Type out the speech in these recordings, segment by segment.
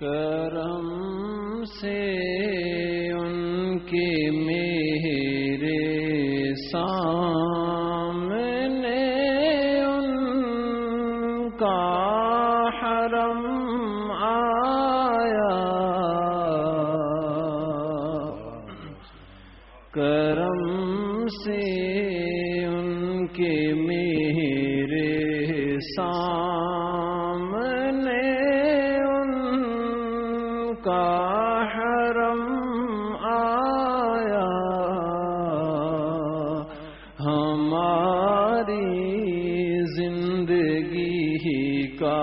کرم سے ان کے میرے سامنے ان کا حرم کا حرم آیا۔ ہماری زندگی کا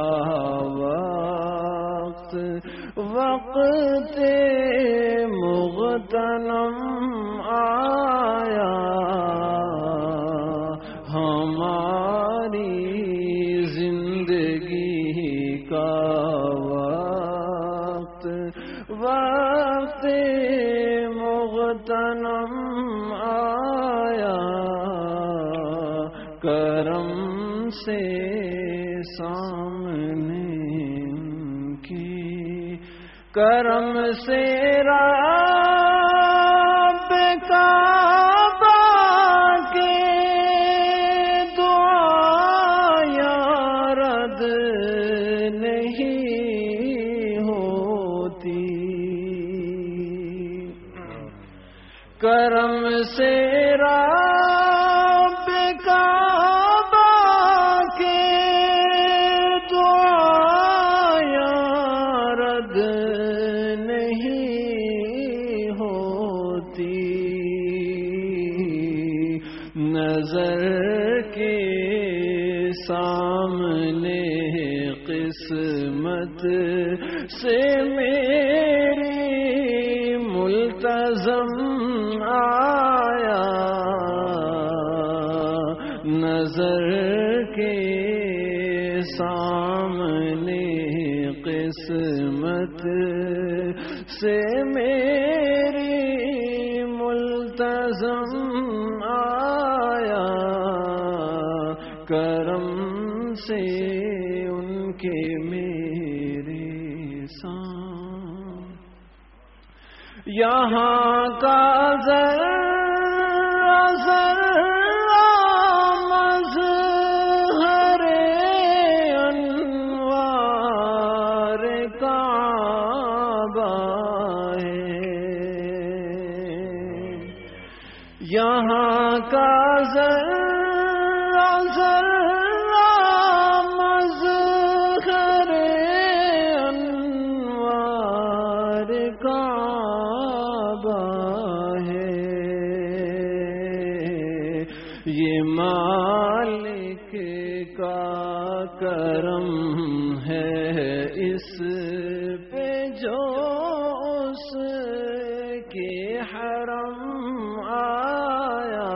وقت وقت مغتنم سامنے ان کی کرم سے رب کعبہ کے دعا یا رد نہیں ہوتی۔ کرم سے رب سامنے قسمت سے میری ملتظم آیا۔ نظر کے سامنے قسمت سے میری سے ان کے میرے سام یہاں کا ذرا ذرا مظہر انوار کعبہ ہے۔ یہاں کا ذرا کا کرم ہے اس پہ جو اس کے حرم آیا۔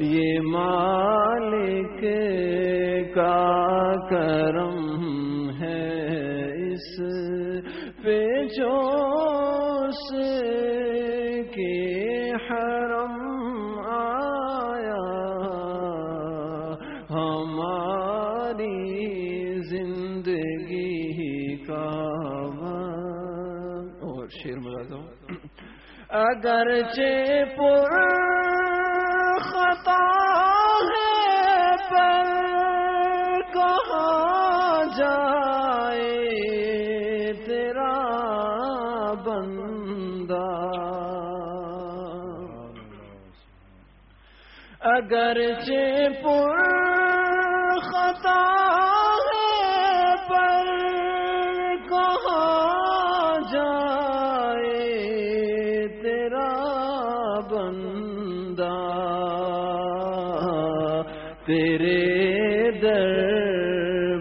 یہ مالک کا کرم ہے اس پہ جو اس شیر ملا اگرچہ پر خطا ہے پر کہاں جائے تیرا بندہ؟ اگرچہ پر خطا تیرے در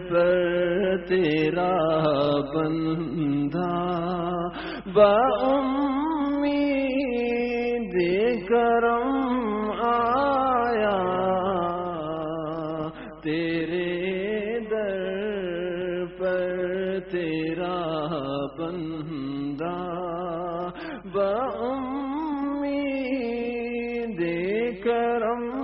پر تیرا بندہ بامید کرم آیا۔ تیرے در پر تیرا بندہ بامید کرم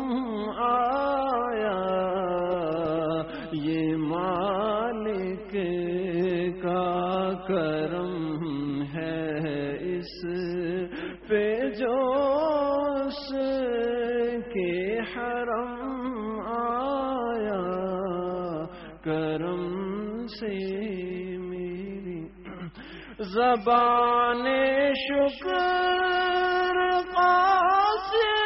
کے حرم آیا کرم سے میری زبان شکر قاصر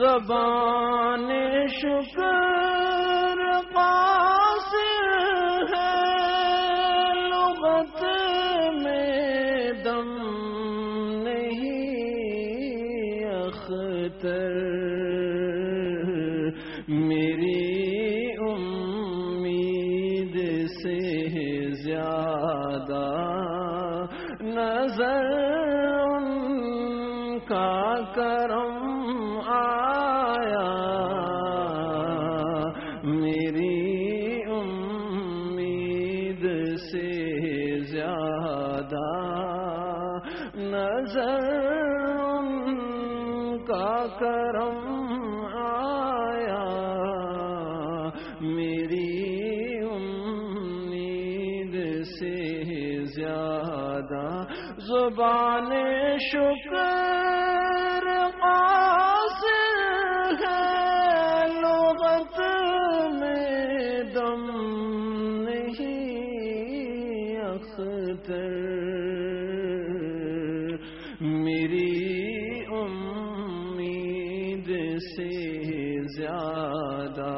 زبان شکر کرم آیا، میری امید سے زیادہ زبان شکر قاصر ہے، لغت میں دم نہیں اختر۔ زیادہ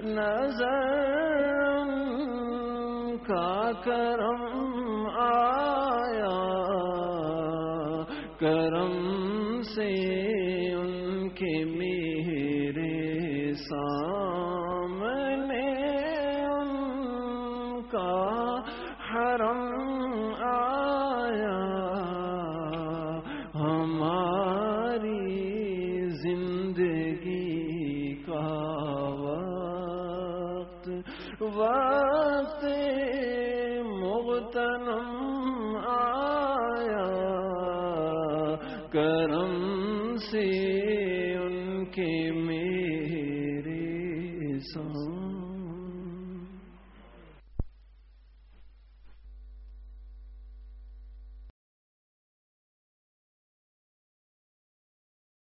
نظر کا کرم آیا کرم سے ان کے میرے ساتھ واسطے مغتنم آیا کرم سے ان کے میرے سامنے